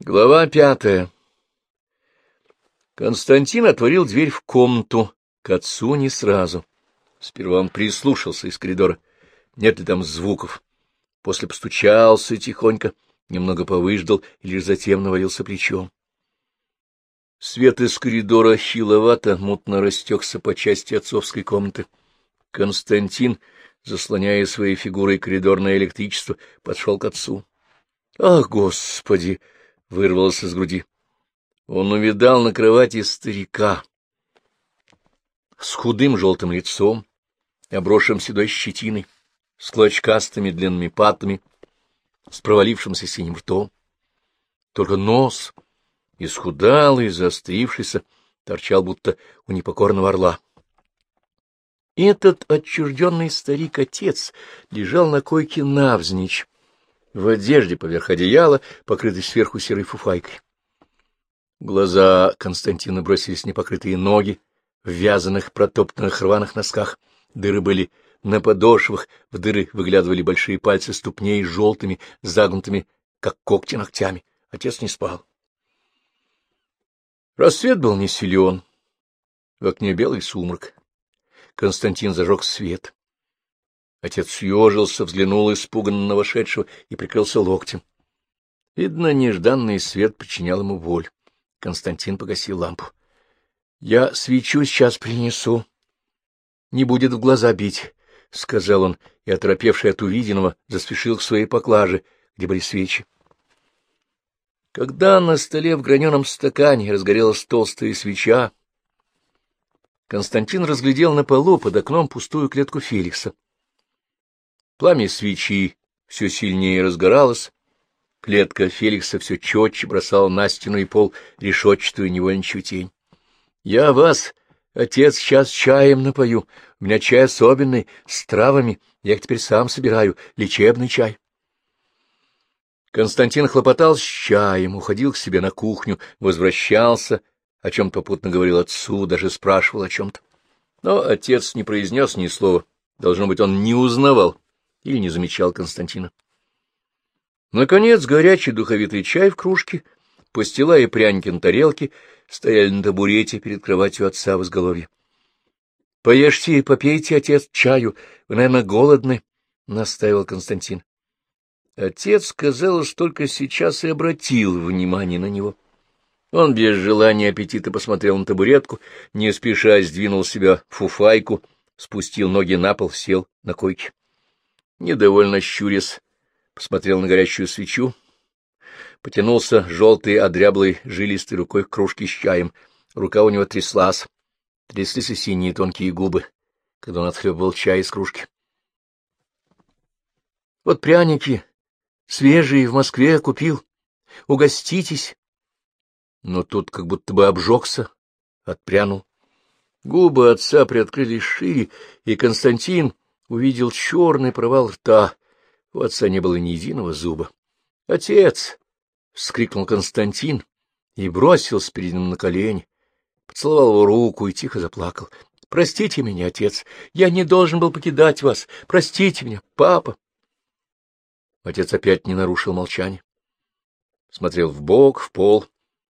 Глава пятая Константин отворил дверь в комнату, к отцу не сразу. Сперва он прислушался из коридора, нет ли там звуков. После постучался тихонько, немного повыждал и лишь затем навалился плечом. Свет из коридора хиловато, мутно растекся по части отцовской комнаты. Константин, заслоняя своей фигурой коридорное электричество, подшел к отцу. — Ах, Господи! — вырвалось из груди. Он увидал на кровати старика с худым желтым лицом, обросшим седой щетиной, с клочкастыми длинными патами, с провалившимся синим ртом. Только нос, исхудалый, заострившийся, торчал будто у непокорного орла. Этот отчужденный старик-отец лежал на койке навзничь, в одежде поверх одеяла, покрытой сверху серой фуфайкой. Глаза Константина бросились непокрытые ноги, в вязаных протоптанных рваных носках. Дыры были на подошвах, в дыры выглядывали большие пальцы ступней желтыми, загнутыми, как когти ногтями. Отец не спал. Рассвет был не силен. В окне белый сумрак. Константин зажег свет. Отец съежился, взглянул испуганно на вошедшего и прикрылся локтем. Видно, нежданный свет причинял ему боль. Константин погасил лампу. — Я свечу сейчас принесу. — Не будет в глаза бить, — сказал он, и, оторопевший от увиденного, заспешил к своей поклаже, где были свечи. Когда на столе в граненом стакане разгорелась толстая свеча, Константин разглядел на полу под окном пустую клетку Феликса. Пламя свечи все сильнее разгоралось, клетка Феликса все четче бросала на стену и пол решетчатую невольничью тень. — Я вас, отец, сейчас чаем напою. У меня чай особенный, с травами. Я их теперь сам собираю, лечебный чай. Константин хлопотал с чаем, уходил к себе на кухню, возвращался, о чем попутно говорил отцу, даже спрашивал о чем-то. Но отец не произнес ни слова. Должно быть, он не узнавал или не замечал Константина. Наконец, горячий духовитый чай в кружке, пастила и пряники на тарелке стояли на табурете перед кроватью отца в изголовье. — Поешьте и попейте, отец, чаю, вы, наверное, голодны, — настаивал Константин. Отец, казалось, только сейчас и обратил внимание на него. Он без желания аппетита посмотрел на табуретку, не спеша сдвинул себя фуфайку, спустил ноги на пол, сел на койке недовольно щурясь, посмотрел на горящую свечу, потянулся желтой, одряблой, жилистой рукой к кружке с чаем. Рука у него тряслась, тряслись и синие тонкие губы, когда он отхлебывал чай из кружки. — Вот пряники, свежие, в Москве купил. Угоститесь. Но тут как будто бы обжегся, отпрянул. Губы отца приоткрылись шире, и Константин увидел черный провал рта. У отца не было ни единого зуба. — Отец! — вскрикнул Константин и бросился перед ним на колени, поцеловал его руку и тихо заплакал. — Простите меня, отец, я не должен был покидать вас. Простите меня, папа. Отец опять не нарушил молчание. Смотрел в бок, в пол.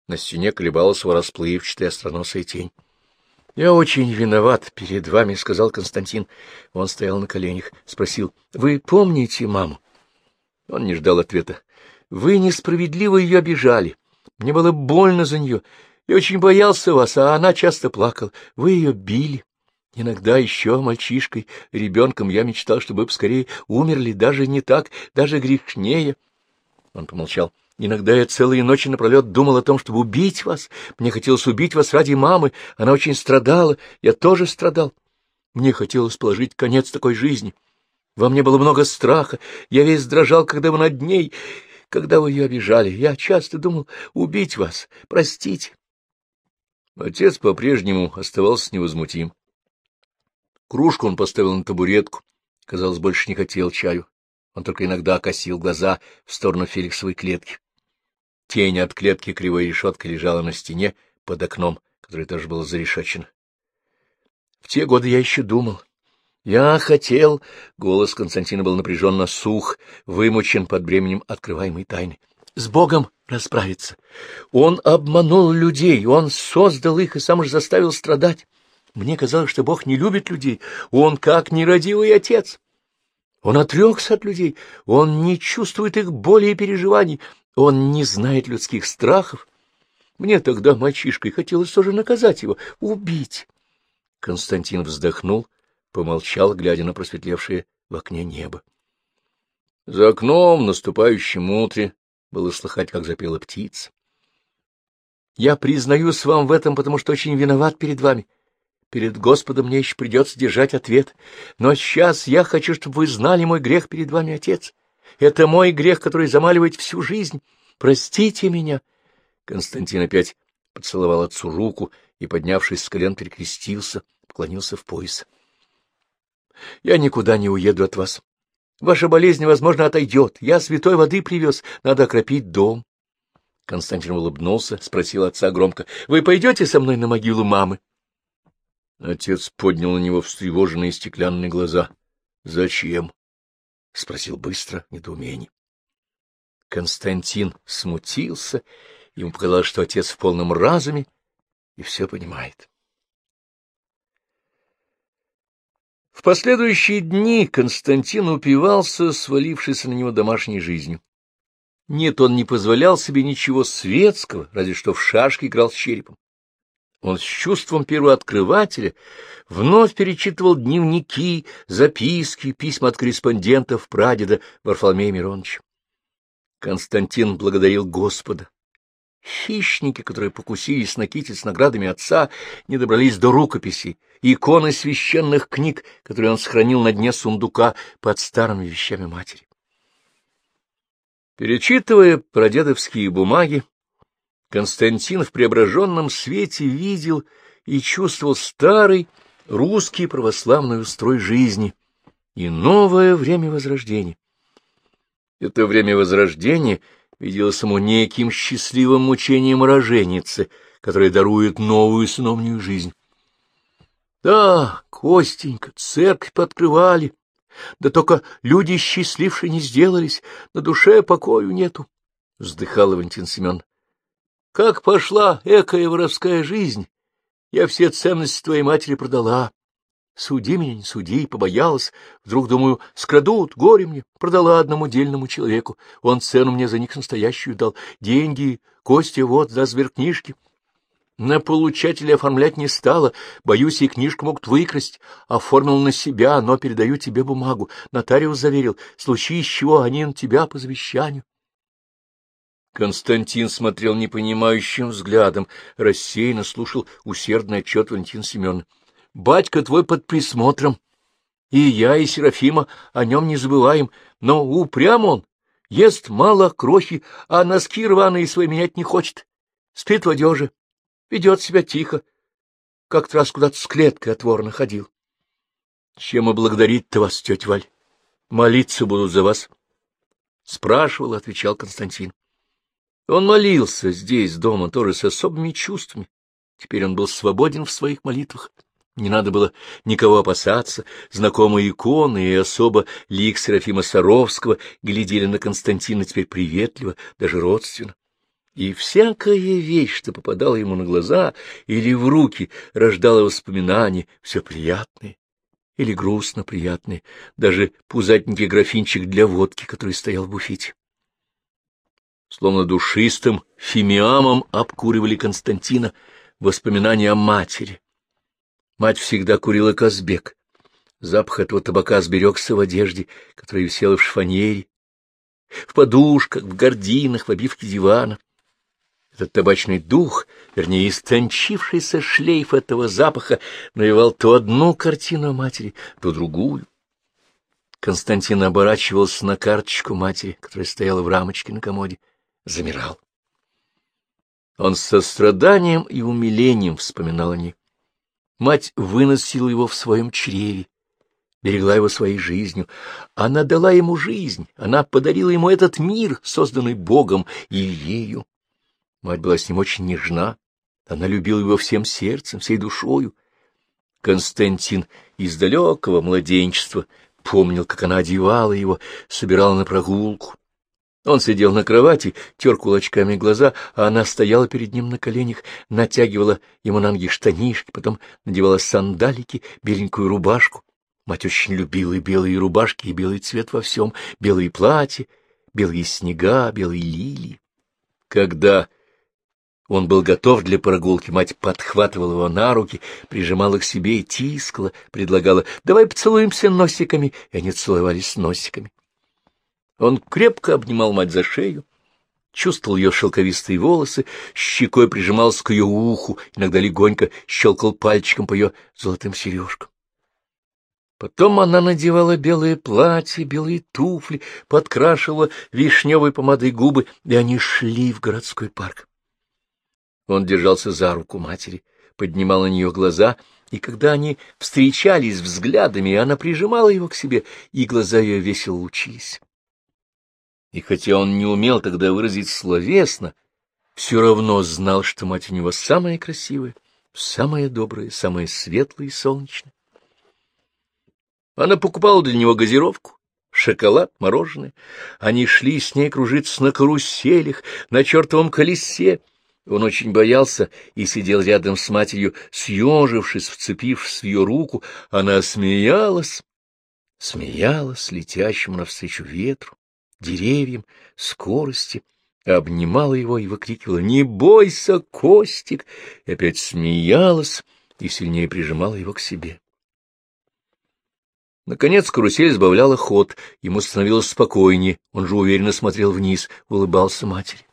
На стене колебалась его расплывчатая остроносая тень. — Я очень виноват перед вами, — сказал Константин. Он стоял на коленях, спросил. — Вы помните маму? Он не ждал ответа. — Вы несправедливо ее обижали. Мне было больно за нее. Я очень боялся вас, а она часто плакала. Вы ее били. Иногда еще мальчишкой, ребенком я мечтал, чтобы вы поскорее умерли, даже не так, даже грешнее. Он помолчал. Иногда я целые ночи напролет думал о том, чтобы убить вас. Мне хотелось убить вас ради мамы. Она очень страдала. Я тоже страдал. Мне хотелось положить конец такой жизни. Во мне было много страха. Я весь дрожал, когда вы над ней, когда вы ее обижали. Я часто думал убить вас, простить. Отец по-прежнему оставался невозмутим. Кружку он поставил на табуретку. Казалось, больше не хотел чаю. Он только иногда косил глаза в сторону Феликсовой клетки. Тень от клетки кривой решеткой лежала на стене под окном, которое тоже было зарешечено. В те годы я еще думал. Я хотел... Голос Константина был напряженно сух, вымучен под бременем открываемой тайны. с Богом расправиться. Он обманул людей, он создал их и сам же заставил страдать. Мне казалось, что Бог не любит людей, он как нерадивый отец. Он отрекся от людей, он не чувствует их боли и переживаний, он не знает людских страхов. Мне тогда мальчишкой хотелось тоже наказать его, убить. Константин вздохнул, помолчал, глядя на просветлевшее в окне небо. За окном наступающем утре было слыхать, как запела птица. Я признаюсь вам в этом, потому что очень виноват перед вами. Перед Господом мне еще придется держать ответ. Но сейчас я хочу, чтобы вы знали мой грех перед вами, Отец. Это мой грех, который замаливает всю жизнь. Простите меня. Константин опять поцеловал отцу руку и, поднявшись с колен, перекрестился, поклонился в пояс. — Я никуда не уеду от вас. Ваша болезнь, возможно, отойдет. Я святой воды привез, надо окропить дом. Константин улыбнулся, спросил отца громко. — Вы пойдете со мной на могилу мамы? Отец поднял на него встревоженные стеклянные глаза. — Зачем? — спросил быстро, недоумение. Константин смутился, ему показалось, что отец в полном разуме и все понимает. В последующие дни Константин упивался свалившейся на него домашней жизнью. Нет, он не позволял себе ничего светского, разве что в шашки играл с черепом. Он с чувством первооткрывателя вновь перечитывал дневники, записки, письма от корреспондентов прадеда Варфоломея Мироновича. Константин благодарил Господа Хищники, которые покусились на кити с наградами отца, не добрались до рукописей, иконы священных книг, которые он сохранил на дне сундука под старыми вещами матери. Перечитывая прадедовские бумаги, Константин в преображенном свете видел и чувствовал старый русский православный устрой жизни и новое время Возрождения. Это время Возрождения — виделось ему неким счастливым мучением роженицы, которая дарует новую сыновнюю жизнь. Да, Костенька, церковь подкрывали, да только люди счастлившие не сделались, на душе покою нету, — вздыхал Валентин Семен. Как пошла экая воровская жизнь, я все ценности твоей матери продала. Суди меня, не суди, побоялась. Вдруг, думаю, скрадут, горе мне. Продала одному дельному человеку. Он цену мне за них настоящую дал. Деньги, Костя, вот, за сберкнижки. На получателя оформлять не стала. Боюсь, и книжку могут выкрасть. Оформил на себя, но передаю тебе бумагу. Нотариус заверил. Случись чего, они на тебя по завещанию. Константин смотрел непонимающим взглядом, рассеянно слушал усердный отчет Валентина Семеновна батька твой под присмотром. И я, и Серафима о нем не забываем, но упрям он, ест мало крохи, а носки рваные свои менять не хочет. Спит в одежде, ведет себя тихо, как-то раз куда-то с клеткой отворно ходил. Чем облагодарить-то вас, тетя Валь? Молиться будут за вас. Спрашивал, отвечал Константин. Он молился здесь, дома, тоже с особыми чувствами. Теперь он был свободен в своих молитвах. Не надо было никого опасаться, знакомые иконы и особо лик Серафима Саровского глядели на Константина теперь приветливо, даже родственно. И всякая вещь, что попадала ему на глаза или в руки, рождала воспоминания, все приятные или грустно приятные, даже пузатенький графинчик для водки, который стоял в буфете. Словно душистым фимиамом обкуривали Константина воспоминания о матери Мать всегда курила Казбек. Запах этого табака сберегся в одежде, которая висела в шифоньере, в подушках, в гординах, в обивке дивана. Этот табачный дух, вернее, истончившийся шлейф этого запаха, навевал то одну картину матери, то другую. Константин оборачивался на карточку матери, которая стояла в рамочке на комоде, замирал. Он с состраданием и умилением вспоминал о ней. Мать выносила его в своем чреве, берегла его своей жизнью. Она дала ему жизнь, она подарила ему этот мир, созданный Богом и ею. Мать была с ним очень нежна, она любила его всем сердцем, всей душою. Константин из далекого младенчества помнил, как она одевала его, собирала на прогулку. Он сидел на кровати, тер кулачками глаза, а она стояла перед ним на коленях, натягивала ему на ноги штанишки, потом надевала сандалики, беленькую рубашку. Мать очень любила и белые рубашки, и белый цвет во всем, белые платья, белые снега, белые лилии. Когда он был готов для прогулки, мать подхватывала его на руки, прижимала к себе и тискала, предлагала «давай поцелуемся носиками», и они целовались носиками. Он крепко обнимал мать за шею, чувствовал ее шелковистые волосы, щекой прижимался к ее уху, иногда легонько щелкал пальчиком по ее золотым сережкам. Потом она надевала белое платье, белые туфли, подкрашивала вишневой помадой губы, и они шли в городской парк. Он держался за руку матери, поднимал на нее глаза, и когда они встречались взглядами, она прижимала его к себе, и глаза ее весело лучились. И хотя он не умел тогда выразить словесно, все равно знал, что мать у него самая красивая, самая добрая, самая светлая и солнечная. Она покупала для него газировку, шоколад, мороженое. Они шли с ней кружиться на каруселях, на чертовом колесе. Он очень боялся и сидел рядом с матерью, съежившись, вцепившись в ее руку. Она смеялась, смеялась летящему навстречу ветру деревьям, скорости, обнимала его и выкрикивала «Не бойся, Костик!» и опять смеялась и сильнее прижимала его к себе. Наконец карусель сбавляла ход, ему становилось спокойнее, он же уверенно смотрел вниз, улыбался матери.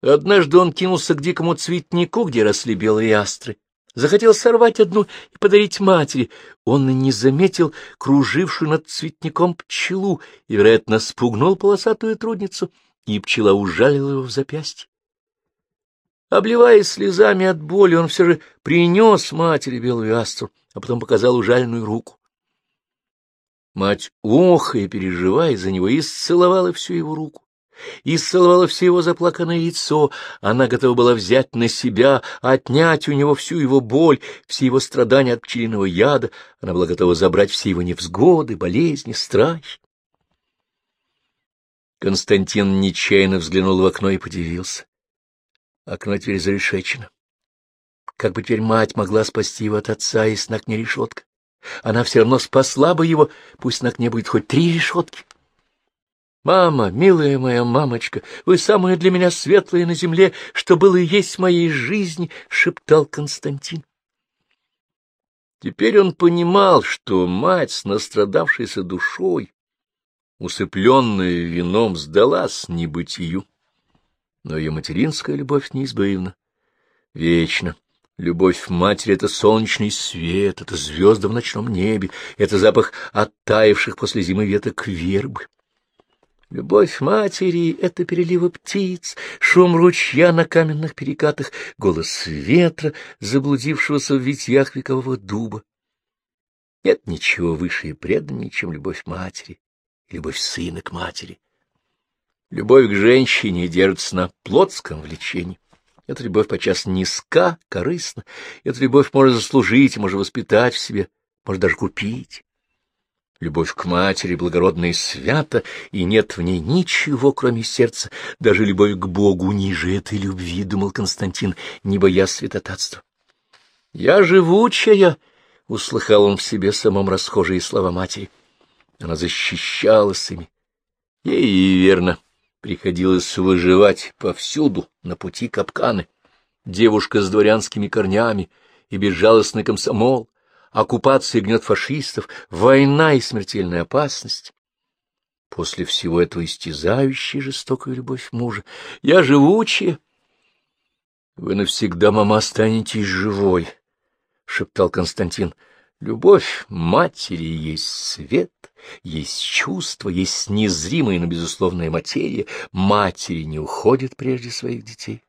Однажды он кинулся к дикому цветнику, где росли белые астры, захотел сорвать одну и подарить матери. Он не заметил кружившую над цветником пчелу и, вероятно, спугнул полосатую трудницу, и пчела ужалила его в запястье. Обливаясь слезами от боли, он все же принес матери белую астру, а потом показал ужаленную руку. Мать, охая, переживая за него, исцеловала всю его руку исцеловала все его заплаканное лицо. Она готова была взять на себя, отнять у него всю его боль, все его страдания от пчелиного яда. Она была готова забрать все его невзгоды, болезни, страхи. Константин нечаянно взглянул в окно и подивился. Окно теперь зарешечено. Как бы теперь мать могла спасти его от отца, если на окне решетка? Она все равно спасла бы его, пусть на окне будет хоть три решетки. «Мама, милая моя мамочка, вы самая для меня светлая на земле, что было и есть в моей жизни», — шептал Константин. Теперь он понимал, что мать с настрадавшейся душой, усыпленная вином, сдалась небытию. Но ее материнская любовь неизбывна, вечна. Любовь матери — это солнечный свет, это звезды в ночном небе, это запах оттаивших после зимы веток вербы. Любовь матери — это переливы птиц, шум ручья на каменных перекатах, голос ветра, заблудившегося в витьях векового дуба. Нет ничего выше и преданнее, чем любовь матери, любовь сына к матери. Любовь к женщине держится на плотском влечении. Эта любовь подчас низка, корыстна. Эта любовь может заслужить, может воспитать в себе, может даже купить. Любовь к матери благородная и свята, и нет в ней ничего, кроме сердца. Даже любовь к Богу ниже этой любви, — думал Константин, не боясь святотатства. — Я живучая, — услыхал он в себе самом расхожие слова матери. Она защищалась ими. Ей, верно, приходилось выживать повсюду, на пути капканы. Девушка с дворянскими корнями и безжалостный комсомол — оккупация гнет фашистов, война и смертельная опасность. После всего этого истязающая жестокая любовь мужа. Я живучая. — Вы навсегда, мама, останетесь живой, — шептал Константин. Любовь матери есть свет, есть чувство, есть незримая, но безусловная материя. Матери не уходят прежде своих детей.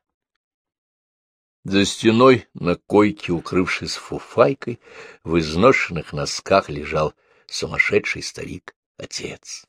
За стеной на койке, укрывшись фуфайкой, в изношенных носках лежал сумасшедший старик, отец.